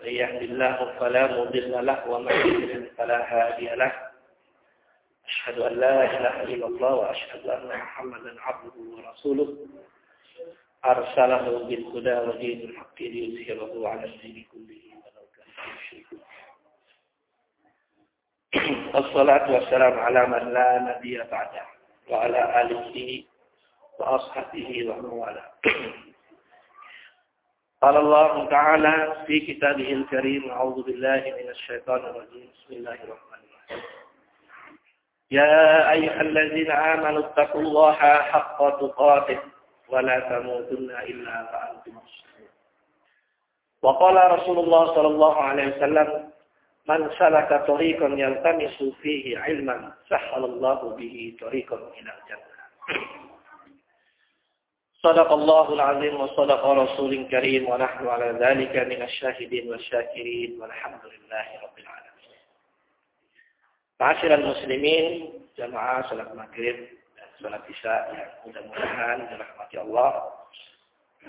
من يهد الله فلا مضل له ومن يضلل فلا هادي له. أشهد أن لا إله إلا الله وأشهد أن محمدا عبده ورسوله. أرسله بالهدى ودين الحق ليظهره على الدين كله ولو كان المشركون الصلاة والسلام على من لا نبي بعده وعلى آله وأصحابه ومن والاه. قال الله تعالى في كتابه الكريم أعوذ بالله من الشيطان الرجيم. بسم الله الرحمن الرحيم. يا أيها الذين آمنوا اتقوا الله حق تقاته ولا تموتن إلا وأنتم مسلمون. وقال رسول الله صلى الله عليه وسلم من سلك طريقا يلتمس فيه علما سهل الله به طريقا إلى الجنة. صدق الله العظيم وصدق رسول كريم ونحن على ذلك من الشاهدين والشاكرين والحمد لله رب العالمين Ma'asyiral muslimin, jamaah salat maghrib dan salat isya yang mudah-mudahan dirahmati Allah.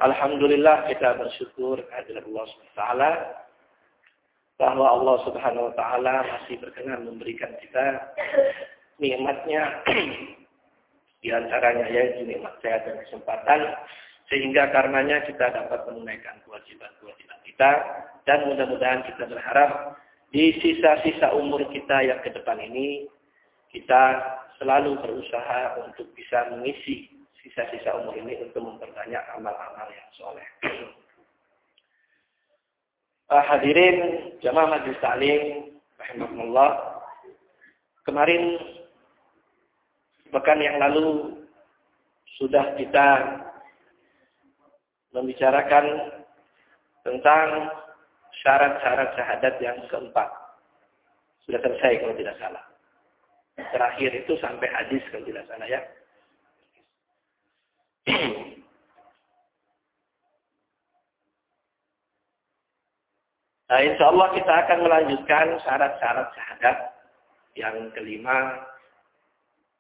Alhamdulillah kita bersyukur kehadirat Allah SWT bahwa Allah Subhanahu wa taala masih berkenan memberikan kita nikmatnya di antaranya yaitu nikmat sehat dan kesempatan sehingga karenanya kita dapat menunaikan kewajiban-kewajiban kita dan mudah-mudahan kita berharap di sisa-sisa umur kita yang ke depan ini kita selalu berusaha untuk bisa mengisi sisa-sisa umur ini untuk memperbanyak amal-amal yang soleh. Hadirin jamaah majlis taklim rahimahullah. Kemarin Pekan yang lalu sudah kita membicarakan tentang syarat-syarat syahadat yang keempat. Sudah selesai kalau tidak salah. Terakhir itu sampai hadis kalau tidak salah ya. Nah, insya Allah kita akan melanjutkan syarat-syarat syahadat yang kelima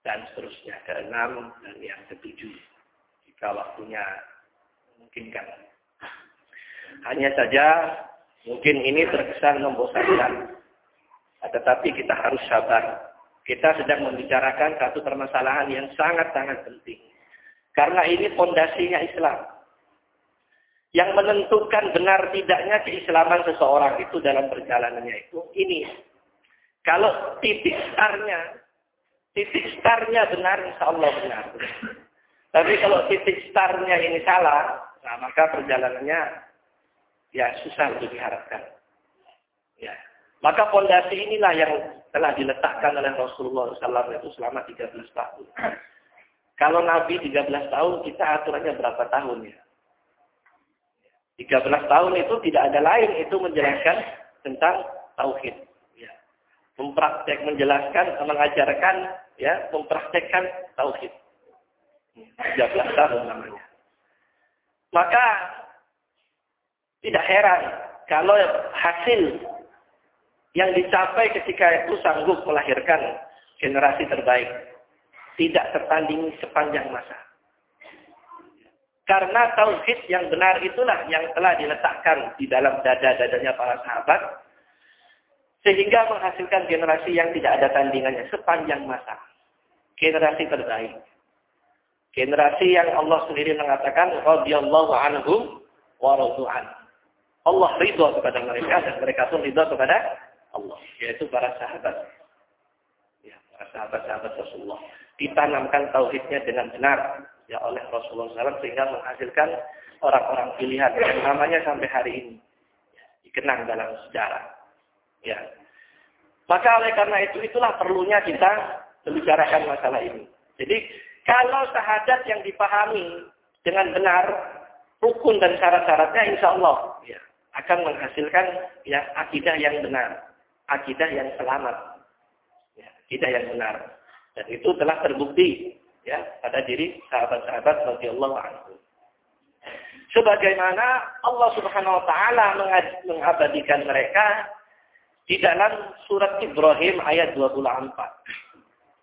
dan seterusnya ke enam dan yang ketujuh jika waktunya memungkinkan. Hanya saja mungkin ini terkesan membosankan, tetapi kita harus sabar. Kita sedang membicarakan satu permasalahan yang sangat-sangat penting. Karena ini fondasinya Islam. Yang menentukan benar tidaknya keislaman seseorang itu dalam perjalanannya itu ini. Kalau titik startnya titik startnya benar, insya Allah benar. Tapi kalau titik startnya ini salah, nah maka perjalanannya ya susah untuk diharapkan. Ya. Maka fondasi inilah yang telah diletakkan oleh Rasulullah SAW itu selama 13 tahun. Kalau Nabi 13 tahun, kita aturannya berapa tahun ya? 13 tahun itu tidak ada lain itu menjelaskan tentang tauhid. Ya. Mempraktek, menjelaskan, mengajarkan ya mempraktekkan tauhid. 13 tahun namanya. Maka tidak heran kalau hasil yang dicapai ketika itu sanggup melahirkan generasi terbaik tidak tertandingi sepanjang masa. Karena tauhid yang benar itulah yang telah diletakkan di dalam dada-dadanya para sahabat sehingga menghasilkan generasi yang tidak ada tandingannya sepanjang masa generasi terbaik. Generasi yang Allah sendiri mengatakan radhiyallahu anhum wa. Allah ridho kepada mereka dan mereka pun ridho kepada Allah, yaitu para sahabat. Ya, para sahabat-sahabat Rasulullah. Ditanamkan tauhidnya dengan benar ya oleh Rasulullah SAW sehingga menghasilkan orang-orang pilihan yang namanya sampai hari ini ya, dikenang dalam sejarah. Ya. Maka oleh karena itu itulah perlunya kita membicarakan masalah ini. Jadi kalau syahadat yang dipahami dengan benar, rukun dan syarat-syaratnya insya Allah ya, akan menghasilkan ya akidah yang benar, akidah yang selamat. Ya, kita yang benar. Dan itu telah terbukti ya pada diri sahabat-sahabat radhiyallahu anhu. Sebagaimana Allah Subhanahu wa taala mengabadikan mereka di dalam surat Ibrahim ayat 24.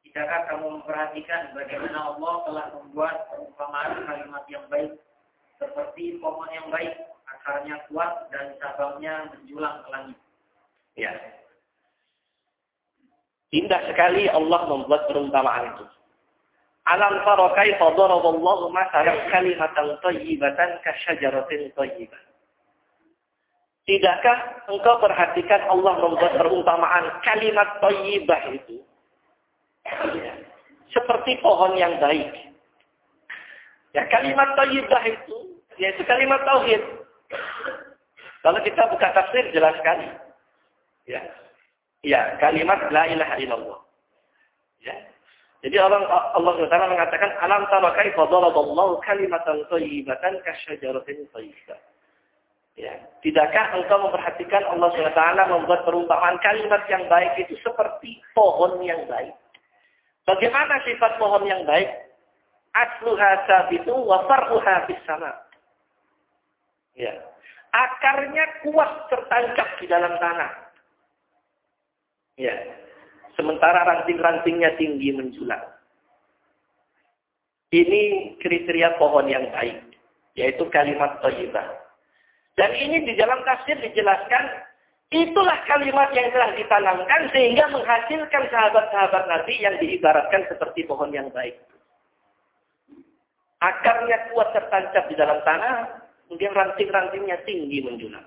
Tidakkah kamu memperhatikan bagaimana Allah telah membuat perumpamaan kalimat yang baik seperti pohon yang baik, akarnya kuat dan cabangnya menjulang ke langit. Ya. Indah sekali Allah membuat perumpamaan itu. Alam tara kaifa daraballahu mathalan kalimatan thayyibatan kasyajaratin thayyibah. Tidakkah engkau perhatikan Allah membuat perumpamaan kalimat thayyibah itu seperti pohon yang baik. Ya, kalimat thayyibah itu yaitu kalimat tauhid. Kalau kita buka tafsir jelas sekali. Ya. Ya, kalimat la ilaha illallah. Ya. Jadi orang Allah SWT mengatakan alam tara kaifa daraballahu kalimatan thayyibatan kasyajaratin thayyibah. Ya, tidakkah engkau memperhatikan Allah SWT membuat perumpamaan kalimat yang baik itu seperti pohon yang baik. Bagaimana sifat pohon yang baik? Asluha sabitu wa far'uha sama. Ya. Akarnya kuat tertancap di dalam tanah. Ya. Sementara ranting-rantingnya tinggi menjulang. Ini kriteria pohon yang baik. Yaitu kalimat thayyibah. Dan ini di dalam tafsir dijelaskan, itulah kalimat yang telah ditanamkan sehingga menghasilkan sahabat-sahabat Nabi yang diibaratkan seperti pohon yang baik. Akarnya kuat tertancap di dalam tanah, kemudian ranting-rantingnya tinggi menjulang.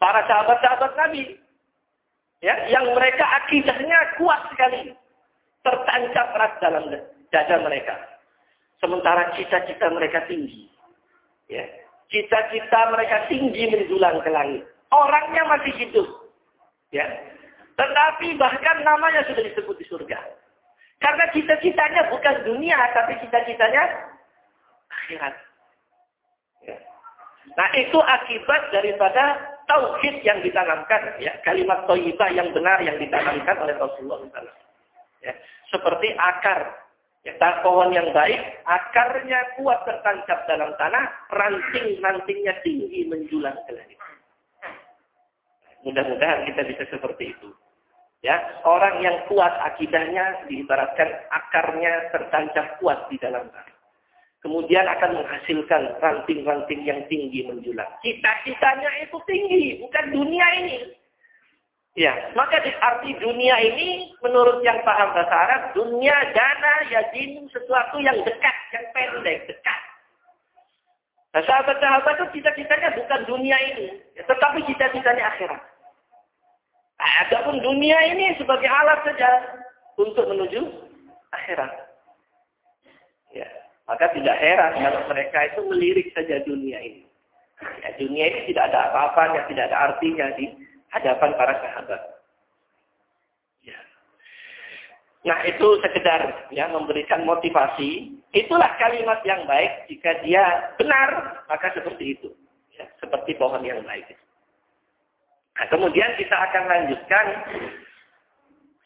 Para sahabat-sahabat Nabi ya, yang mereka akidahnya kuat sekali, tertancap erat dalam dada mereka. Sementara cita-cita mereka tinggi. Ya. Cita-cita mereka tinggi menjulang ke langit. Orangnya masih hidup. Ya. Tetapi bahkan namanya sudah disebut di surga. Karena cita-citanya bukan dunia, tapi cita-citanya akhirat. Ya. Nah itu akibat daripada tauhid yang ditanamkan, ya, kalimat thayyibah yang benar yang ditanamkan oleh Rasulullah SAW. Ya, seperti akar, ya, pohon yang baik, akarnya kuat tertancap dalam tanah, ranting-rantingnya tinggi menjulang ke langit. Mudah-mudahan kita bisa seperti itu. Ya, orang yang kuat akidahnya diibaratkan akarnya tertancap kuat di dalam tanah kemudian akan menghasilkan ranting-ranting yang tinggi menjulang. Cita-citanya itu tinggi, bukan dunia ini. Ya, maka di arti dunia ini menurut yang paham bahasa Arab, dunia dana yajin sesuatu yang dekat, yang pendek, dekat. Nah, sahabat-sahabat itu cita-citanya bukan dunia ini, ya, tetapi cita-citanya akhirat. Adapun dunia ini sebagai alat saja untuk menuju akhirat. Ya. Maka tidak heran kalau mereka itu melirik saja dunia ini. Ya, dunia ini tidak ada apa-apanya, tidak ada artinya di hadapan para sahabat. Ya. Nah itu sekedar ya memberikan motivasi. Itulah kalimat yang baik jika dia benar maka seperti itu. Ya, seperti pohon yang baik. Nah, kemudian kita akan lanjutkan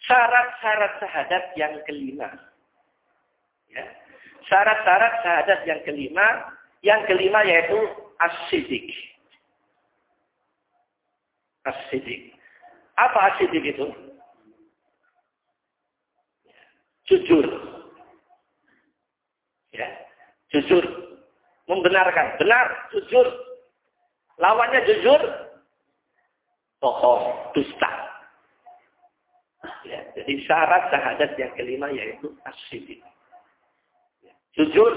syarat-syarat sahadat yang kelima. Ya, syarat-syarat syahadat yang kelima, yang kelima yaitu as-sidik. As-sidik. Apa as-sidik itu? Jujur. Ya, jujur. Membenarkan. Benar, jujur. Lawannya jujur, bohong, dusta. Ya, jadi syarat syahadat yang kelima yaitu as-sidik. Jujur.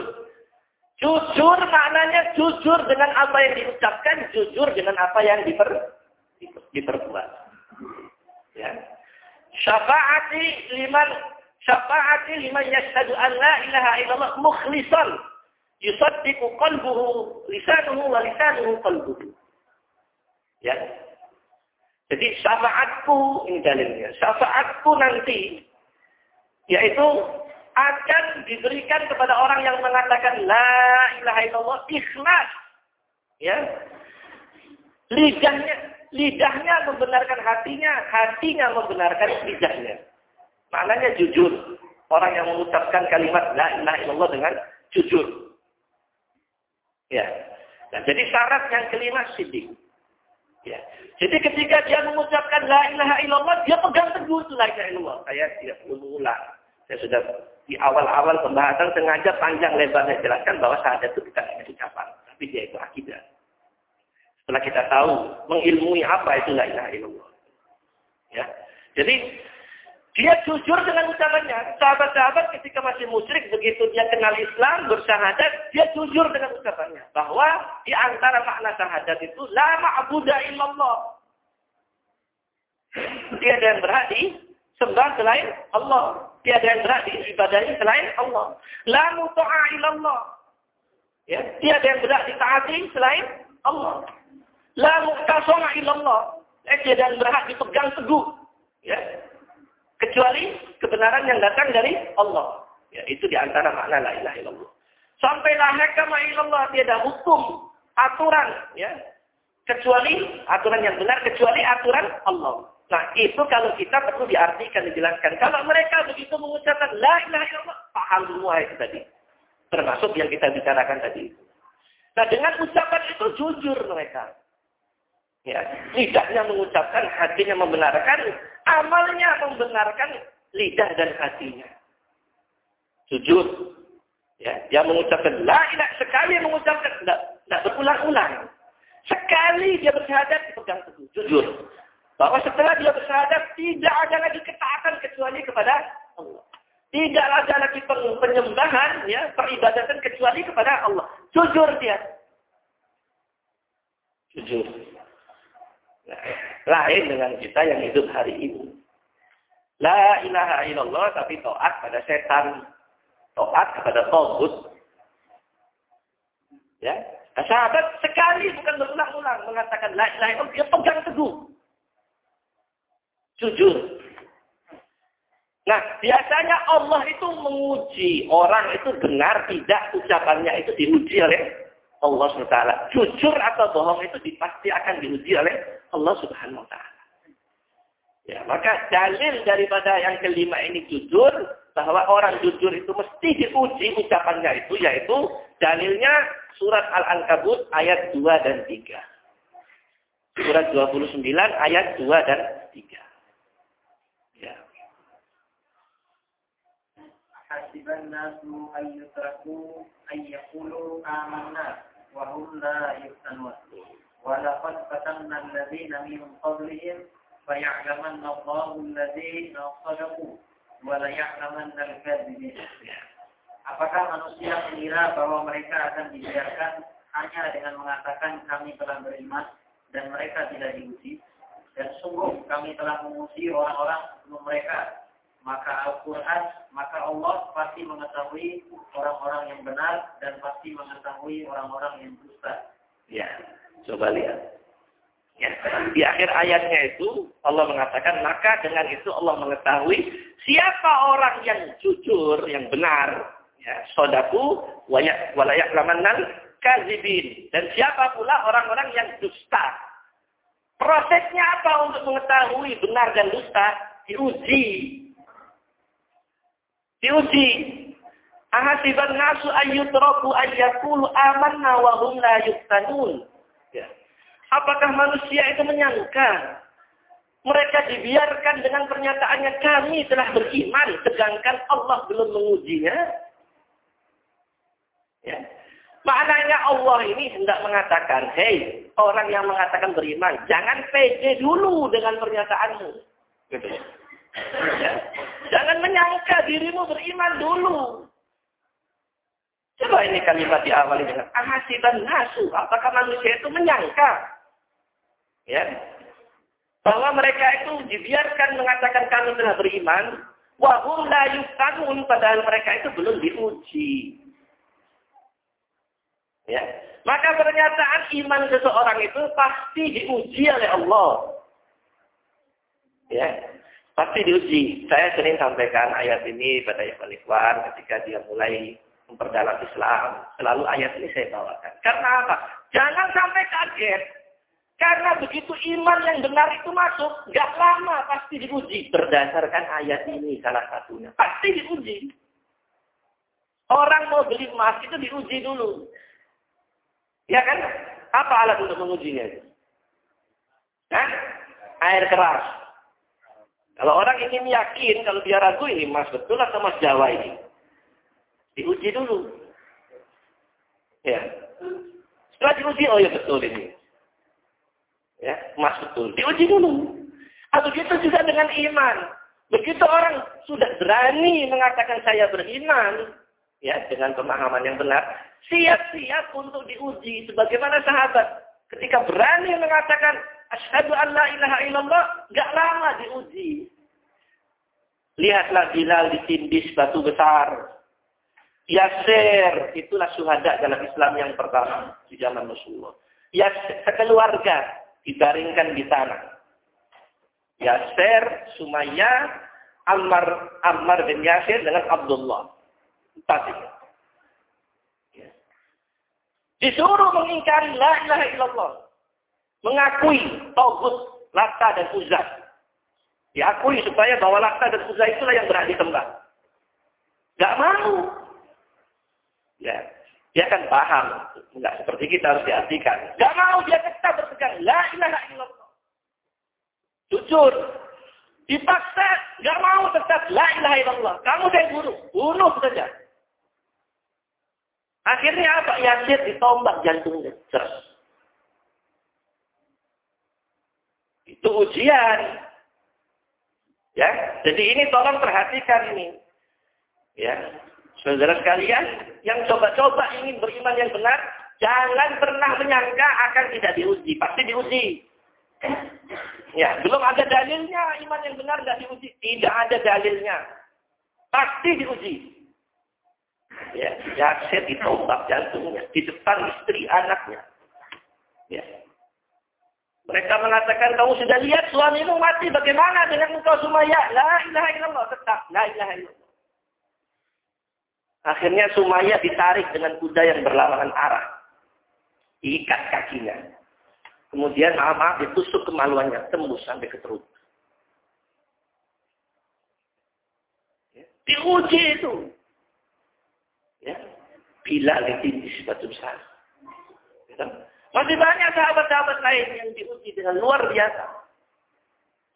Jujur maknanya jujur dengan apa yang diucapkan, jujur dengan apa yang diper, diperbuat. Ya. Syafaati liman Syafaati liman yashhadu an la ilaha illallah mukhlisan yusaddiqu qalbuhu lisanuhu wa lisanuhu qalbuhu. Ya. Jadi syafaatku ini dalilnya. Syafaatku nanti yaitu akan diberikan kepada orang yang mengatakan la ilaha illallah ikhlas. Ya. Lidahnya lidahnya membenarkan hatinya, hatinya membenarkan lidahnya. Maknanya jujur. Orang yang mengucapkan kalimat la ilaha illallah dengan jujur. Ya. Nah, jadi syarat yang kelima sidik. Ya. Jadi ketika dia mengucapkan la ilaha illallah, dia pegang teguh la ilaha illallah. Saya tidak perlu mengulang. Saya sudah di awal-awal pembahasan sengaja panjang lebar saya jelaskan bahwa syahadat itu bukan hanya ucapan, tapi dia itu akidah. Setelah kita tahu mengilmui apa itu la ilaha illallah. Ya. Jadi dia jujur dengan ucapannya. Sahabat-sahabat ketika masih musyrik, begitu dia kenal Islam, bersyahadat, dia jujur dengan ucapannya. Bahwa di antara makna syahadat itu, La ma'budah illallah. Tiada yang berhak sembah selain Allah. Tiada yang berhak diibadahi selain Allah. La mutu'a illallah. Ya, tiada yang berhak ditaati selain Allah. La muqtasama illallah. Eh, tiada yang berhak dipegang teguh. Ya, Kecuali kebenaran yang datang dari Allah. Ya, itu di antara makna la ilaha illallah. Sampai la hakama illallah. Tiada hukum, aturan. ya Kecuali aturan yang benar, kecuali aturan Allah. Nah, itu kalau kita perlu diartikan, dijelaskan. Kalau mereka begitu mengucapkan la ilaha illallah, paham semua itu tadi. Termasuk yang kita bicarakan tadi. Nah, dengan ucapan itu jujur mereka. Ya, lidahnya mengucapkan, hatinya membenarkan, amalnya membenarkan lidah dan hatinya. Jujur. Ya, yang mengucapkan la ilah sekali mengucapkan tidak, tidak berulang-ulang. Sekali dia bersyahadat dipegang teguh, jujur. Bahwa setelah dia bersyahadat tidak ada lagi ketaatan kecuali kepada Allah. Tidak ada lagi penyembahan, ya, peribadatan kecuali kepada Allah. Jujur dia. Jujur. Lain dengan kita yang hidup hari ini. La ilaha illallah tapi to'at pada setan. To'at kepada togut. Ya. Nah, sahabat sekali bukan berulang-ulang mengatakan la ilaha illallah. Dia pegang teguh. Jujur. Nah, biasanya Allah itu menguji orang itu benar tidak ucapannya itu diuji oleh Allah SWT. Jujur atau bohong itu pasti akan diuji oleh Allah Subhanahu wa taala. Ya, maka dalil daripada yang kelima ini jujur bahwa orang jujur itu mesti diuji ucapannya itu yaitu dalilnya surat Al-Ankabut ayat 2 dan 3. Surat 29 ayat 2 dan 3. Ya. Ayyutraku ayyakulu amanna wa hum la yuftanun. ولقد فتنا الذين من قبلهم فيعلمن الله الذين صدقوا وليعلمن الكاذبين Apakah manusia mengira bahwa mereka akan dibiarkan hanya dengan mengatakan kami telah beriman dan mereka tidak diuji? Dan sungguh kami telah menguji orang-orang sebelum mereka. Maka Al-Quran, maka Allah pasti mengetahui orang-orang yang benar dan pasti mengetahui orang-orang yang dusta. Ya. Coba lihat. Ya, di akhir ayatnya itu Allah mengatakan maka dengan itu Allah mengetahui siapa orang yang jujur, yang benar, ya, sodaku, walayak lamanan kazibin. Dan siapa pula orang-orang yang dusta. Prosesnya apa untuk mengetahui benar dan dusta? Diuji. Diuji. Ahasiban nasu ayyutraku ayyakulu amanna wa hum la yuftanun. Ya. Apakah manusia itu menyangka mereka dibiarkan dengan pernyataannya kami telah beriman sedangkan Allah belum mengujinya? Ya. Maknanya Allah ini hendak mengatakan, hei orang yang mengatakan beriman, jangan pede dulu dengan pernyataanmu. Gitu. Ya. Jangan menyangka dirimu beriman dulu. Coba ini kalimat diawali dengan ahasiban nasu. Apakah manusia itu menyangka? Ya. Bahwa mereka itu dibiarkan mengatakan kami telah beriman. Wahum la yuftanun padahal mereka itu belum diuji. Ya. Maka pernyataan iman seseorang itu pasti diuji oleh Allah. Ya. Pasti diuji. Saya sering sampaikan ayat ini pada Ikhwan Ikhwan ketika dia mulai memperdalam Islam. Selalu ayat ini saya bawakan. Karena apa? Jangan sampai kaget. Karena begitu iman yang benar itu masuk, gak lama pasti diuji. Berdasarkan ayat ini salah satunya. Pasti diuji. Orang mau beli emas itu diuji dulu. Ya kan? Apa alat untuk mengujinya? Hah? Air keras. Kalau orang ingin yakin, kalau dia ragu ini emas betul atau emas Jawa ini. Diuji dulu. Ya. Setelah diuji, oh ya betul ini. Ya, emas betul. Diuji dulu. Atau begitu juga dengan iman. Begitu orang sudah berani mengatakan saya beriman, ya dengan pemahaman yang benar, siap-siap untuk diuji. Sebagaimana sahabat ketika berani mengatakan asyhadu an la ilaha illallah, gak lama diuji. Lihatlah Bilal ditindis batu besar. Yasir, itulah syuhada dalam Islam yang pertama di zaman Rasulullah. Yasir, sekeluarga dibaringkan di sana. Yasir, Sumayyah, Ammar, Ammar bin Yasir dengan Abdullah. Tadi. Ya. Disuruh mengingkari la ilaha illallah. Mengakui Tauhud, Lata dan Uzza. Diakui supaya bahwa Lata dan Uzza itulah yang berani tembak. Gak mau. Ya, dia kan paham. Enggak seperti kita harus diartikan. Gak mau dia tetap berpegang. La ilaha illallah. Jujur. Dipaksa. Gak mau tetap. La ilaha illallah. Kamu saya bunuh. Bunuh saja. Akhirnya apa? Yasir ditombak jantungnya. Ceras. Itu ujian. Ya, jadi ini tolong perhatikan ini. Ya, Saudara sekalian, yang coba-coba ingin beriman yang benar, jangan pernah menyangka akan tidak diuji. Pasti diuji. Ya, belum ada dalilnya iman yang benar tidak diuji. Tidak ada dalilnya. Pasti diuji. Ya, Yasir ditombak jantungnya di depan istri anaknya. Ya. Mereka mengatakan, kamu sudah lihat suamimu mati, bagaimana dengan engkau Sumaya? La ilaha illallah, tetap. La ilaha illallah. Akhirnya Sumaya ditarik dengan kuda yang berlawanan arah. Diikat kakinya. Kemudian maaf, maaf ditusuk kemaluannya. Tembus sampai ke perut. Ya. Diuji itu. Ya. Bila ditindis batu besar. Ya. Masih banyak sahabat-sahabat lain yang diuji dengan luar biasa.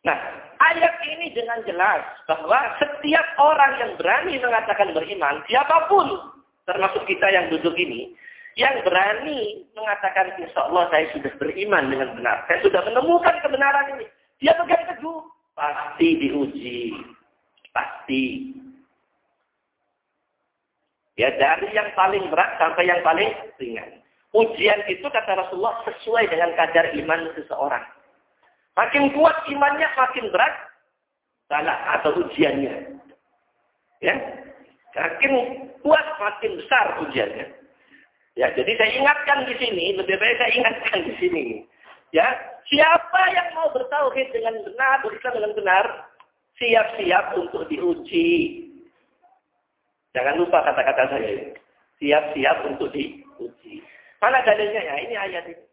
Nah, ayat ini dengan jelas bahwa setiap orang yang berani mengatakan beriman, siapa pun, termasuk kita yang duduk ini, yang berani mengatakan insya Allah saya sudah beriman dengan benar. Saya sudah menemukan kebenaran ini. Dia pegang teguh. Pasti diuji. Pasti. Ya dari yang paling berat sampai yang paling ringan. Ujian itu kata Rasulullah sesuai dengan kadar iman seseorang. Makin kuat imannya, makin berat salah atau ujiannya. Ya, makin kuat, makin besar ujiannya. Ya, jadi saya ingatkan di sini, lebih baik saya ingatkan di sini. Ya, siapa yang mau bertauhid dengan benar, berislam dengan benar, siap-siap untuk diuji. Jangan lupa kata-kata saya. Siap-siap untuk diuji. Mana dalilnya ya? Ini ayat ini.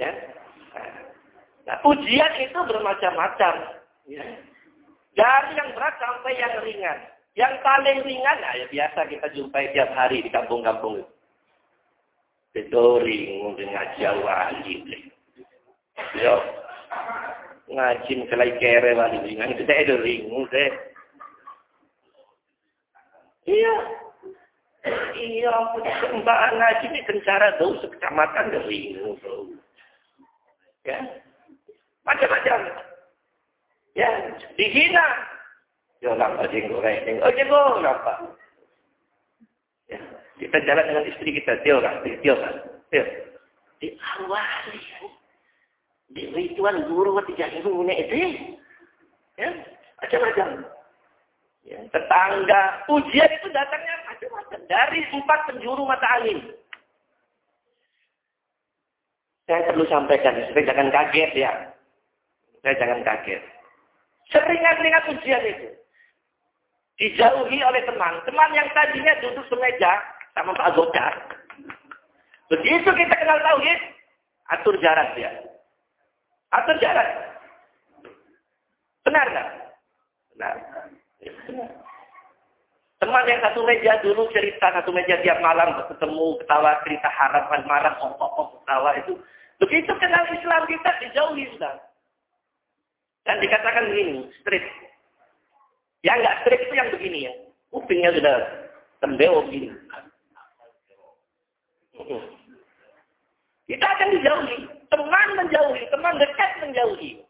Ya. Nah, ujian itu bermacam-macam. Ya. Dari yang berat sampai yang ringan. Yang paling ringan, nah, ya biasa kita jumpai tiap hari di kampung-kampung itu. Bedoring, ngaji wali. Yo, ngaji kelai kere wali ringan itu teh doring, teh. Iya. Iya, mbak ngaji ini kencara tuh sekecamatan dari Ya, Macam-macam. Ya, dihina. Ya, nampak jenggot reng. Oh, jenggot, nampak. Ya, kita jalan dengan istri kita. Dia orang, dia orang. Dia. Di awal. Di ritual guru tiga ini itu. Ya, macam-macam. Ya, tetangga, ujian itu datangnya macam-macam dari empat penjuru mata angin. Saya perlu sampaikan, supaya jangan kaget ya. Saya jangan kaget. Seringan-ringan ujian itu. Dijauhi oleh teman. Teman yang tadinya duduk semeja sama Pak Gocar. Begitu kita kenal tauhid, atur jarak dia. Atur jarak. Benar nggak? Benar. Teman yang satu meja dulu cerita satu meja tiap malam ketemu ketawa cerita harapan marah pokok ketawa itu. Begitu kenal Islam kita dijauhi sudah dan dikatakan begini strip. Yang nggak strip itu yang begini ya. Kupingnya sudah tembeo begini kita akan dijauhi. Teman menjauhi teman dekat menjauhi.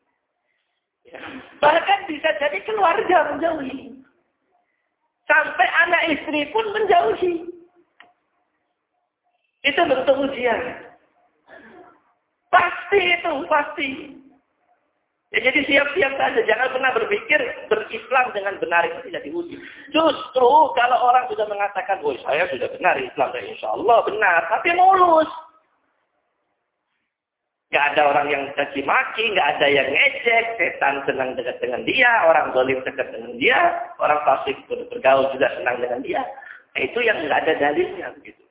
Bahkan bisa jadi keluarga menjauhi Sampai anak istri pun menjauhi. Itu bentuk ujian. Pasti itu, pasti. Ya, jadi siap-siap saja. Jangan pernah berpikir berislam dengan benar itu tidak diuji. Justru kalau orang sudah mengatakan, oh saya sudah benar Islam, dan insya Allah benar. Tapi mulus. Gak ada orang yang caci maki, gak ada yang ngecek, setan senang dekat dengan dia, orang dolim dekat dengan dia, orang fasik bergaul juga senang dengan dia. Nah, itu yang gak ada dalilnya begitu.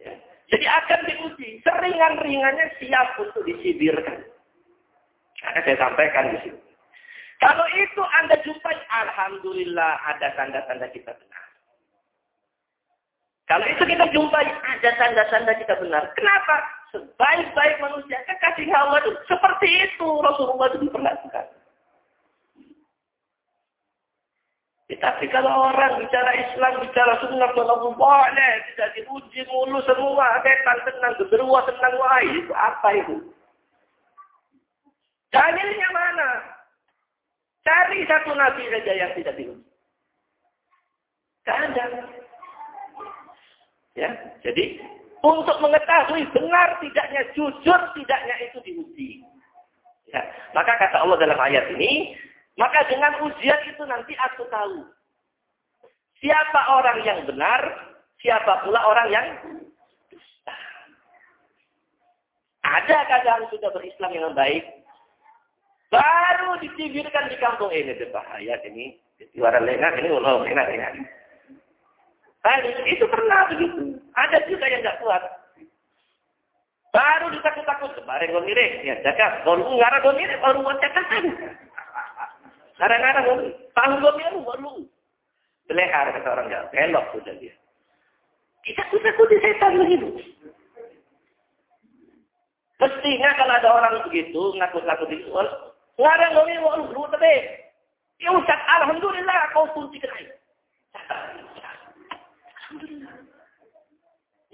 Ya. Jadi akan diuji, seringan-ringannya siap untuk disibirkan. Karena saya sampaikan di sini. Kalau itu Anda jumpai, Alhamdulillah ada tanda-tanda kita benar. Kalau itu kita jumpai, ada tanda-tanda kita benar. Kenapa? Sebaik-baik manusia, kekasih Allah itu seperti itu Rasulullah itu diperlakukan. Tapi kalau orang bicara Islam, bicara sunnah, kalau boleh, tidak diuji mulu semua, setan tenang, genderuwo tenang, wah itu apa itu? Dalilnya mana? Cari satu nabi saja yang tidak diuji. Tidak ada. Ya, jadi untuk mengetahui benar tidaknya, jujur tidaknya itu diuji. Ya. Maka kata Allah dalam ayat ini, maka dengan ujian itu nanti aku tahu. Siapa orang yang benar, siapa pula orang yang. Ada kadang sudah berislam yang baik, baru dicibirkan di kampung ini. Bahaya ini. Di luar lengah, ini ulah lengah, lengah. Tadi itu pernah begitu. Ada juga yang nggak kuat. Baru ditakut-takut kemarin gue mirip, ya jaga. Baru ngarang gue mirip, baru mau catatan. Ngarang-ngarang gue tahu gue mirip, baru belehar kata orang Jawa, belok sudah dia. Kita takut di setan begitu. Mestinya kalau ada orang begitu, ngaku-ngaku di ngarang gue mirip, lu tadi. Ya Ustaz, Alhamdulillah kau pun dikerai.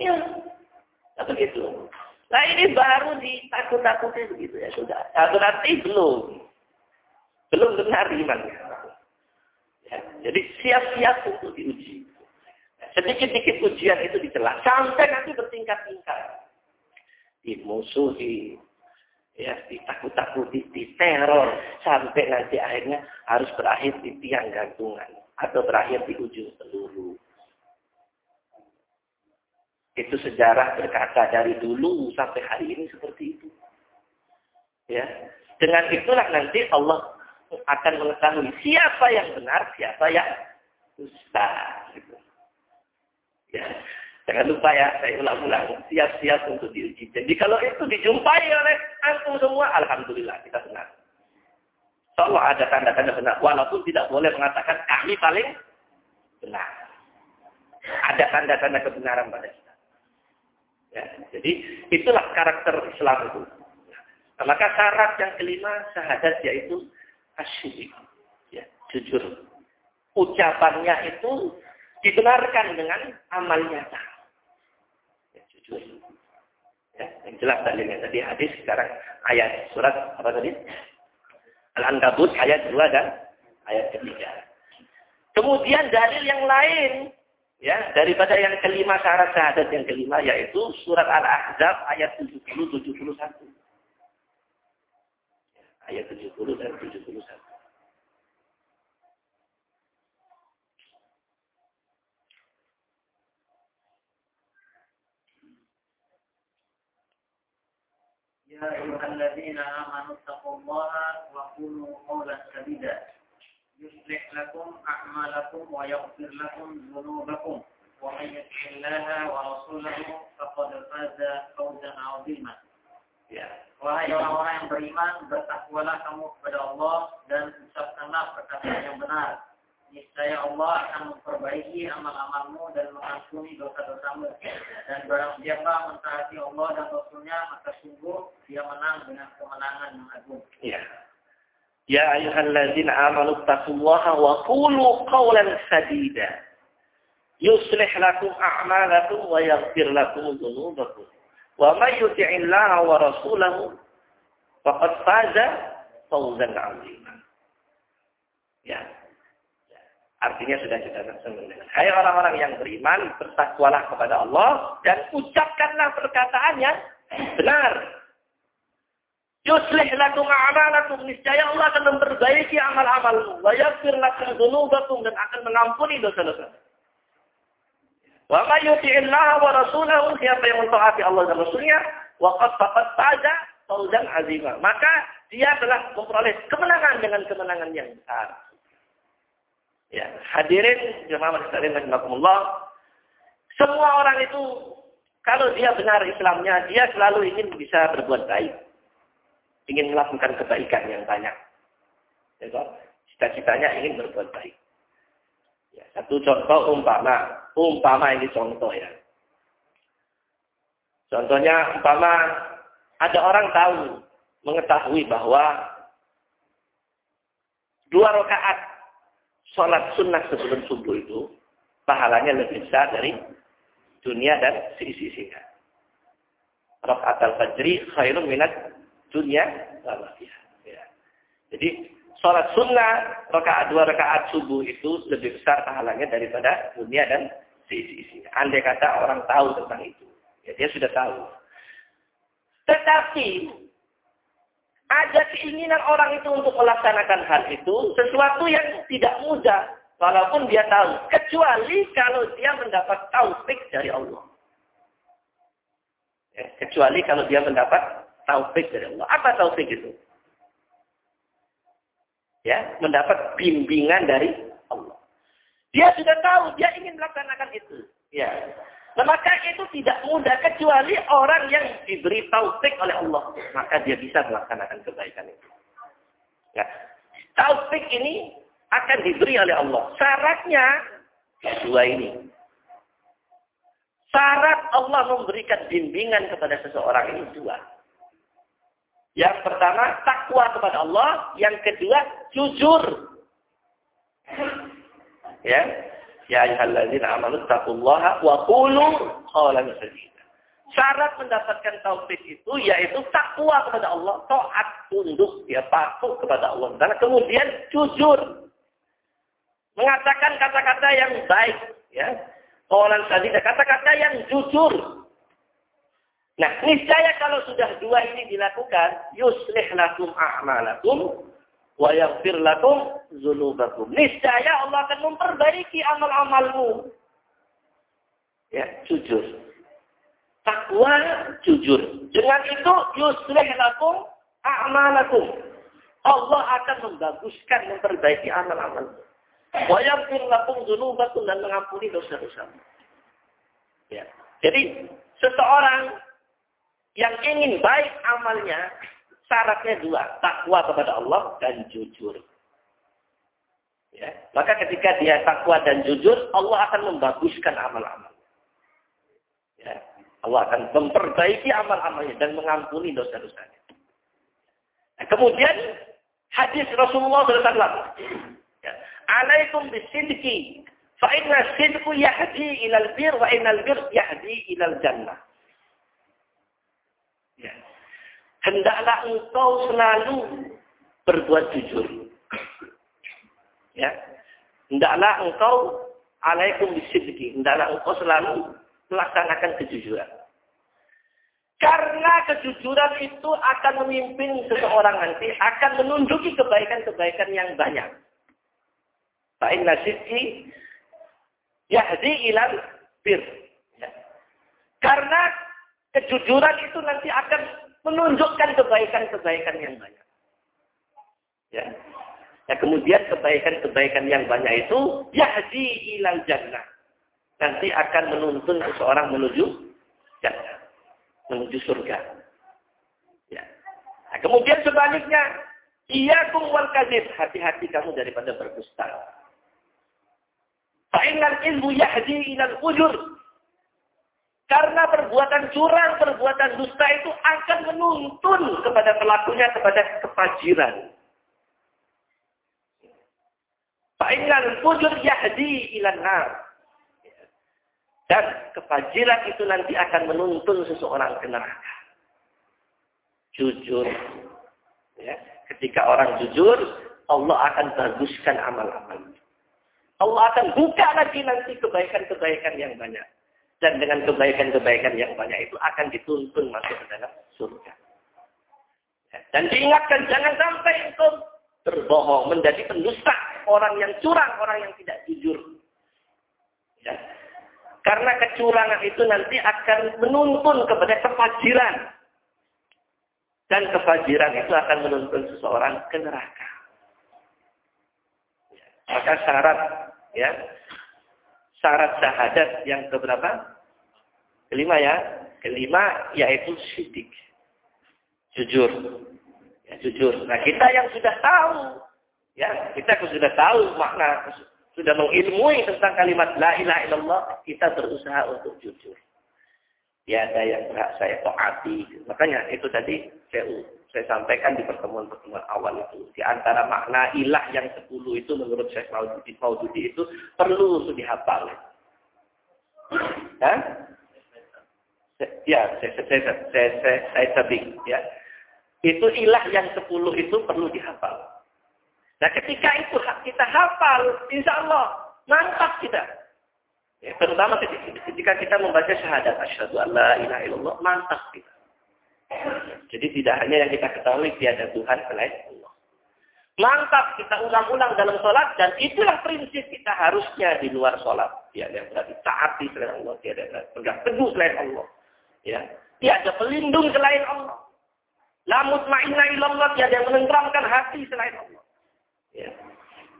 Ya, begitu. Nah ini baru ditakut-takuti begitu ya sudah. Nah, berarti belum. Belum benar imannya. Ya, jadi siap-siap untuk diuji. Sedikit-sedikit ujian itu dicela. Sampai nanti bertingkat-tingkat. Dimusuhi. Ya, ditakut-takuti, diteror. Sampai nanti akhirnya harus berakhir di tiang gantungan. Atau berakhir di ujung peluru. Itu sejarah berkata dari dulu sampai hari ini seperti itu. Ya. Dengan itulah nanti Allah akan mengetahui siapa yang benar, siapa yang dusta. Gitu. Ya. Jangan lupa ya, saya ulang-ulang, siap-siap untuk diuji. Jadi kalau itu dijumpai oleh antum semua, Alhamdulillah kita benar. Allah ada tanda-tanda benar. Walaupun tidak boleh mengatakan kami paling benar. Ada tanda-tanda kebenaran pada kita. Ya, jadi itulah karakter Islam itu. Nah, maka syarat yang kelima syahadat yaitu asyik, ya, jujur. Ucapannya itu dibenarkan dengan amal nyata. Ya, jujur. Ya, yang jelas dalilnya tadi hadis sekarang ayat surat apa tadi? Al-Ankabut ayat 2 dan ayat ketiga. Kemudian dalil yang lain Ya, daripada yang kelima syarat syahadat yang kelima yaitu surat Al-Ahzab ayat 70 71. Ayat 70 dan 71. Ya ayyuhalladzina amanu taqullaha wa qulu qawlan sadida. يصلح لكم أعمالكم ويغفر لكم ذنوبكم ومن يطع الله ورسوله فقد فاز فوزا عظيما Ya. Wahai orang-orang yang beriman, bertakwalah kamu kepada Allah dan ucapkanlah perkataan yang benar. Niscaya Allah akan memperbaiki amal-amalmu dan mengampuni dosa-dosamu. Dan barang siapa mentaati Allah dan Rasulnya, maka sungguh dia menang dengan kemenangan yang agung. Ya. Ya ayuhalladzina amanu taqullaha wa qulu qawlan sadida. Yuslih lakum a'malakum wa yaghfir lakum dhunubakum. Wa may yuti'illaha wa rasulahu faqad faza fawzan 'azima. Ya. Artinya sudah kita mendengar. Hai orang-orang yang beriman, bertakwalah kepada Allah dan ucapkanlah perkataan yang benar. Yuslih lakum a'malakum niscaya Allah akan memperbaiki amal-amalmu wa yaghfir lakum dzunubakum dan akan mengampuni dosa-dosa. Wa may yuti'illah wa rasulahu siapa yang mentaati Allah dan Rasulnya wa qad faqad faza fawzan azima. Maka dia telah memperoleh kemenangan dengan kemenangan yang besar. Ya, hadirin jemaah sekalian rahimakumullah. Semua orang itu kalau dia benar Islamnya, dia selalu ingin bisa berbuat baik. Ingin melakukan kebaikan yang banyak. Ya, Cita-citanya ingin berbuat baik. Ya, satu contoh umpama, umpama ini contoh ya. Contohnya umpama ada orang tahu, mengetahui bahwa dua rakaat sholat sunnah sebelum subuh itu pahalanya lebih besar dari dunia dan sisi-sisinya. Rakaat al-fajri khairun minat dunia Ya. Jadi sholat sunnah, rakaat dua rakaat subuh itu lebih besar pahalanya daripada dunia dan sisi-sisi. Andai kata orang tahu tentang itu. Ya, dia sudah tahu. Tetapi, ada keinginan orang itu untuk melaksanakan hal itu, sesuatu yang tidak mudah. Walaupun dia tahu. Kecuali kalau dia mendapat taufik dari Allah. Ya, kecuali kalau dia mendapat taufik dari Allah. Apa taufik itu? ya mendapat bimbingan dari Allah. Dia sudah tahu dia ingin melaksanakan itu. Ya. Nah, maka itu tidak mudah kecuali orang yang diberi taufik oleh Allah, maka dia bisa melaksanakan kebaikan itu. Ya. Taufik ini akan diberi oleh Allah. Syaratnya dua ini. Syarat Allah memberikan bimbingan kepada seseorang ini dua. Yang pertama, takwa kepada Allah. Yang kedua, jujur. Ya. Ya ayyuhalladzina amanu taqullaha wa qulu qawlan sadida. Syarat mendapatkan taufik itu yaitu takwa kepada Allah, taat tunduk, ya patuh kepada Allah. Dan kemudian jujur. Mengatakan kata-kata yang baik, ya. Qawlan sadida, kata-kata yang jujur. Nah, niscaya kalau sudah dua ini dilakukan, yuslih lakum a'malakum wa yaghfir lakum dzunubakum. Niscaya Allah akan memperbaiki amal-amalmu. Ya, jujur. Takwa jujur. Dengan itu yuslih lakum a'malakum. Allah akan membaguskan, memperbaiki amal-amalmu. Wa yaghfir lakum dzunubakum dan mengampuni dosa-dosamu. Ya. Jadi seseorang yang ingin baik amalnya, syaratnya dua. Takwa kepada Allah dan jujur. Ya. Maka ketika dia takwa dan jujur, Allah akan membaguskan amal-amal. Ya. Allah akan memperbaiki amal-amalnya dan mengampuni dosa-dosanya. Nah, kemudian hadis Rasulullah SAW. Ya. Alaikum bisidki. Fa inna sidku yahdi ilal bir wa innal bir yahdi ilal jannah. Ya. Hendaklah engkau selalu berbuat jujur. Ya. Hendaklah engkau alaikum bisidqi. Hendaklah engkau selalu melaksanakan kejujuran. Karena kejujuran itu akan memimpin seseorang nanti, akan menunjuki kebaikan-kebaikan yang banyak. Fa'inna sidqi yahdi ilal bir. Ya. Karena kejujuran itu nanti akan menunjukkan kebaikan-kebaikan yang banyak. Ya. Nah, kemudian kebaikan-kebaikan yang banyak itu yahdi ilal jannah. Nanti akan menuntun seseorang menuju jannah, menuju surga. Ya. Nah, kemudian sebaliknya, iya wal kadhib, hati-hati kamu daripada berdusta. Fa'inal ilmu yahdi ilal ujur. Karena perbuatan curang, perbuatan dusta itu akan menuntun kepada pelakunya kepada kefajiran. Fa'inal fujur yahdi ilan. Dan kefajiran itu nanti akan menuntun seseorang ke neraka. Jujur. Ya. Ketika orang jujur, Allah akan baguskan amal-amal. Allah akan buka lagi nanti kebaikan-kebaikan yang banyak. Dan dengan kebaikan-kebaikan yang banyak itu akan dituntun masuk ke dalam surga. Dan diingatkan, jangan sampai engkau berbohong, menjadi pendusta, orang yang curang, orang yang tidak jujur. Ya. Karena kecurangan itu nanti akan menuntun kepada kefajiran. Dan kefajiran itu akan menuntun seseorang ke neraka. Ya. Maka syarat ya syarat syahadat yang keberapa? Kelima ya. Kelima yaitu sidik. Jujur ya, jujur. Nah kita yang sudah tahu, ya kita sudah tahu makna, sudah mengilmui tentang kalimat la ilaha illallah, kita berusaha untuk jujur. Tiada yang berhak saya taati. Makanya itu tadi saya, saya sampaikan di pertemuan-pertemuan awal itu. Di antara makna ilah yang sepuluh itu menurut saya Maududi, Maududi itu perlu untuk dihafal. Ya, ya saya, saya, saya, saya, saya, saya, ya. Itu ilah yang sepuluh itu perlu dihafal. Nah ketika itu kita hafal, insya Allah mantap kita. Ya, terutama ketika kita membaca syahadat asyhadu alla ilaha illallah, mantap kita. Jadi tidak hanya yang kita ketahui tiada Tuhan selain Allah. Mantap kita ulang-ulang dalam sholat dan itulah prinsip kita harusnya di luar sholat. Tiada yang berarti taati selain Allah, tiada pegang teguh selain Allah. Ya, tiada pelindung selain Allah. La mutmainna ilallah tiada yang menenteramkan hati selain Allah. Ya.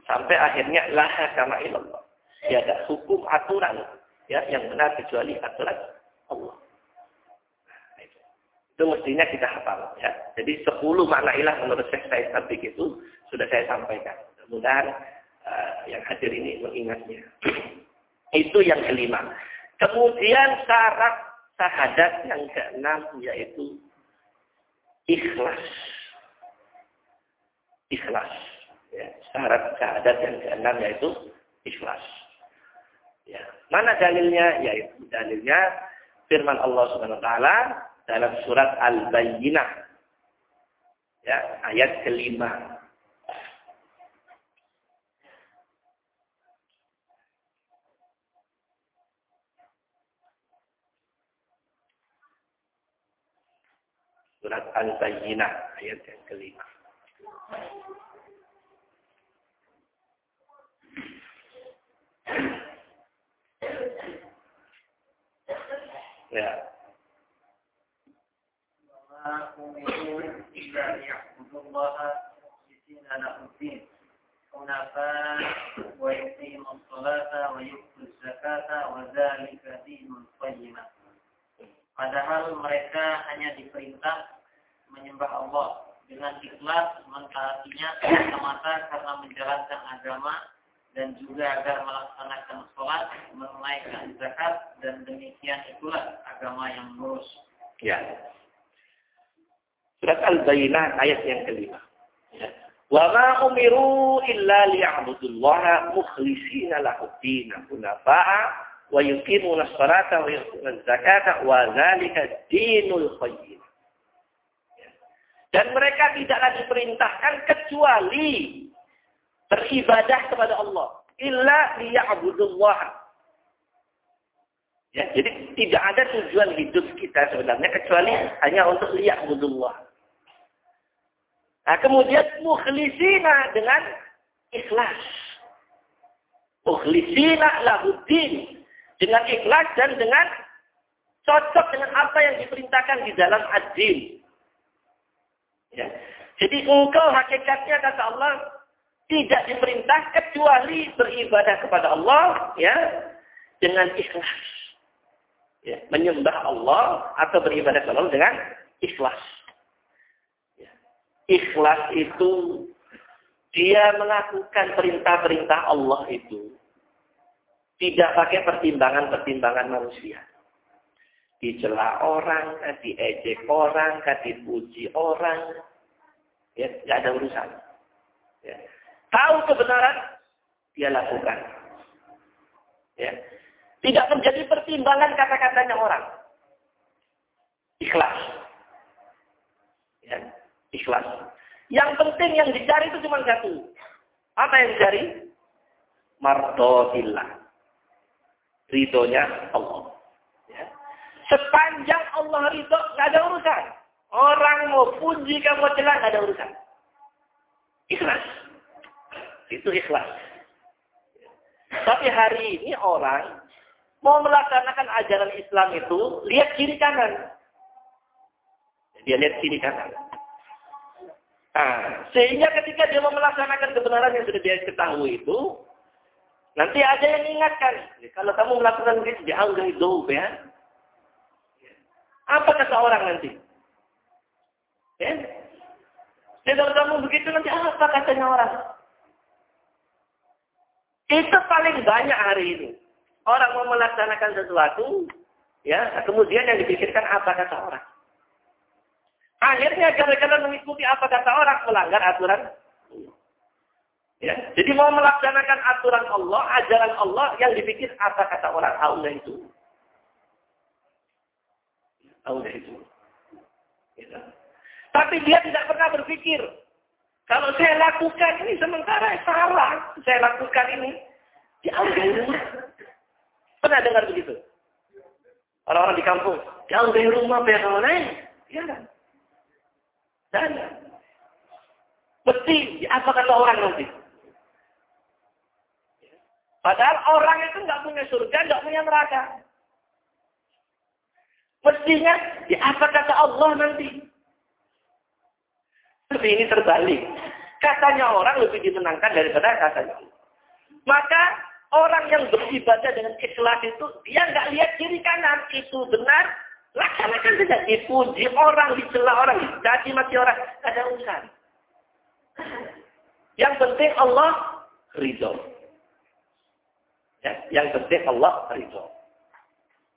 Sampai akhirnya laha kama ilallah. Tiada hukum aturan ya yang benar kecuali aturan Allah. Nah, itu. mestinya kita hafal ya. Jadi sepuluh makna ilah menurut Syekh Said Sabik itu sudah saya sampaikan. Mudah-mudahan uh, yang hadir ini mengingatnya. itu yang kelima. Kemudian syarat syahadat yang keenam yaitu ikhlas. Ikhlas. Ya, syarat syahadat yang keenam yaitu ikhlas. Ya. Mana dalilnya? Yaitu dalilnya firman Allah Subhanahu wa taala dalam surat Al-Bayyinah. Ya, ayat kelima. Surat Al-Bayyinah ayat yang kelima. Ya. Padahal mereka hanya diperintah menyembah Allah dengan ikhlas mentaatinya semata karena menjalankan agama dan juga agar melaksanakan sholat, menunaikan zakat dan demikian itulah agama yang lurus. Ya. Surat Al-Bayyinah ayat yang kelima. Ya. Wa ma umiru illa liya'budullaha mukhlishina lahu din hunafa'a wa yuqimuna as-salata wa yu'tuna az-zakata wa dzalika dinul qayyim. Dan mereka tidaklah diperintahkan kecuali beribadah kepada Allah. Illa liya'budullah. Ya, jadi tidak ada tujuan hidup kita sebenarnya kecuali hanya untuk liya'budullah. Nah, kemudian mukhlisina dengan ikhlas. Mukhlisina lahuddin. Dengan ikhlas dan dengan cocok dengan apa yang diperintahkan di dalam ad Ya. Jadi engkau hakikatnya kata Allah tidak diperintah kecuali beribadah kepada Allah ya dengan ikhlas. Ya, menyembah Allah atau beribadah kepada Allah dengan ikhlas. Ya. Ikhlas itu dia melakukan perintah-perintah Allah itu tidak pakai pertimbangan-pertimbangan manusia. Dicela orang, diejek orang, dipuji orang. Ya, tidak ada urusan. Ya. Tahu kebenaran, dia lakukan. Ya. Tidak menjadi pertimbangan kata-katanya orang. Ikhlas. Ya. Ikhlas. Yang penting yang dicari itu cuma satu. Apa yang dicari? Mardotillah. Ridhonya Allah. Ya. Sepanjang Allah ridho, nggak ada urusan. Orang mau puji, kamu celah, nggak ada urusan. Ikhlas. Itu ikhlas. Tapi hari ini orang mau melaksanakan ajaran Islam itu, lihat kiri kanan. Dia lihat kiri kanan. Nah, sehingga ketika dia mau melaksanakan kebenaran yang sudah dia ketahui itu, nanti ada yang ingatkan. Kalau kamu melakukan begitu, jangan itu ya. Apa kata orang nanti? Ya? Dan kalau kamu begitu nanti apa katanya orang? Itu paling banyak hari ini. Orang mau melaksanakan sesuatu, ya, kemudian yang dipikirkan apa kata orang. Akhirnya gara-gara mengikuti apa kata orang melanggar aturan. Ya, jadi mau melaksanakan aturan Allah, ajaran Allah yang dipikir apa kata orang Allah itu. Allah itu. Ya. Tapi dia tidak pernah berpikir. Kalau saya lakukan ini sementara salah. Saya lakukan ini. Diambil rumah. Pernah dengar begitu? Orang-orang di kampung. Diambil rumah biar lain. Ya? Dan mesti apa kata orang nanti? Padahal orang itu nggak punya surga, nggak punya neraka. Mestinya, ya apa kata Allah nanti? Tapi ini terbalik. Katanya orang lebih dimenangkan daripada katanya. Maka orang yang beribadah dengan ikhlas itu, dia nggak lihat kiri kanan. Itu benar, Laksanakan saja. Dipuji orang, dicela orang, dicaci mati orang. Ada urusan. Yang penting Allah ridho. Ya, yang penting Allah ridho.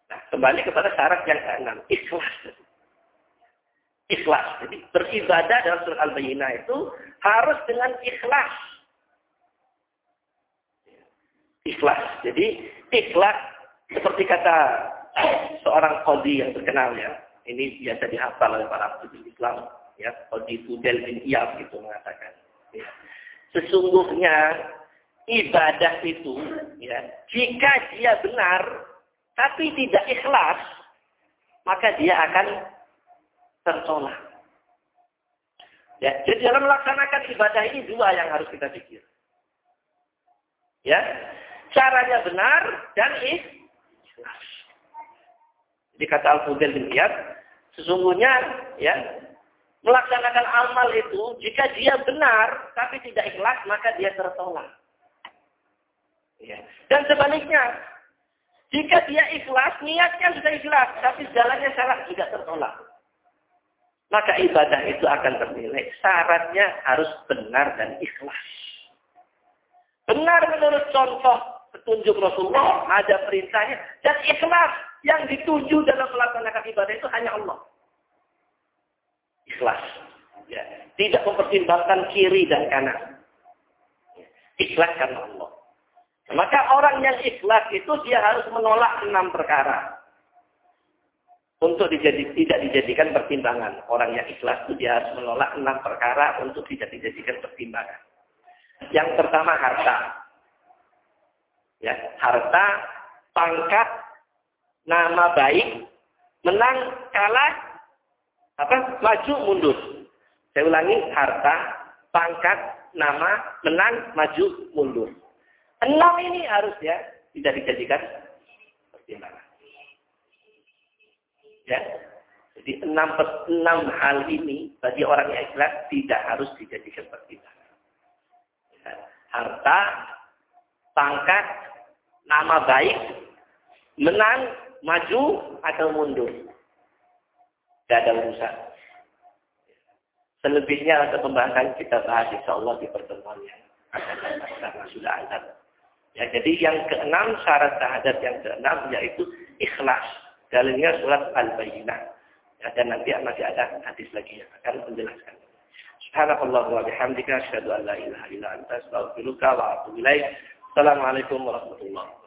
Nah, kembali kepada syarat yang keenam. Ikhlas. Ikhlas. Jadi beribadah dalam surat Al-Bayyinah itu harus dengan ikhlas. Ikhlas. Jadi ikhlas seperti kata seorang kodi yang terkenal ya. Ini biasa dihafal oleh para aktivis Islam. Ya, kodi Fudel bin Iyad gitu mengatakan. Ya. Sesungguhnya ibadah itu, ya, jika dia benar, tapi tidak ikhlas, maka dia akan tertolak. Ya, jadi dalam melaksanakan ibadah ini dua yang harus kita pikir. Ya, caranya benar dan ikhlas. Jadi kata Al-Fudail bin Iyad, sesungguhnya ya melaksanakan amal itu jika dia benar tapi tidak ikhlas maka dia tertolak. Ya. Dan sebaliknya, jika dia ikhlas, niatnya sudah ikhlas, tapi jalannya salah juga tertolak. Maka ibadah itu akan ternilai. Syaratnya harus benar dan ikhlas. Benar menurut contoh petunjuk Rasulullah, ada perintahnya, dan ikhlas yang dituju dalam melaksanakan ibadah itu hanya Allah. Ikhlas. Ya. Tidak mempertimbangkan kiri dan kanan. Ikhlas karena Allah. Maka orang yang ikhlas itu dia harus menolak enam perkara. Untuk dijadi, tidak dijadikan pertimbangan. Orang yang ikhlas itu dia harus menolak enam perkara untuk tidak dijadikan pertimbangan. Yang pertama harta. Ya, harta, pangkat, nama baik, menang, kalah, apa, maju, mundur. Saya ulangi, harta, pangkat, nama, menang, maju, mundur. Enam ini harus ya tidak dijadikan pertimbangan. Ya. Jadi enam, enam hal ini bagi orang yang ikhlas tidak harus dijadikan pertimbangan. Ya, harta, pangkat, nama baik, menang, maju atau mundur. Tidak ada urusan. Selebihnya untuk pembahasan kita bahas insya Allah di pertemuan yang akan datang sudah ada. Ya, jadi yang keenam syarat syahadat yang keenam yaitu ikhlas. Dalilnya surat Al-Bayyinah. Ya, dan nanti masih ada hadis lagi yang akan menjelaskan. Subhanakallah wa bihamdika asyhadu an la ilaha illa anta astaghfiruka wa atubu ilaik. Assalamualaikum warahmatullahi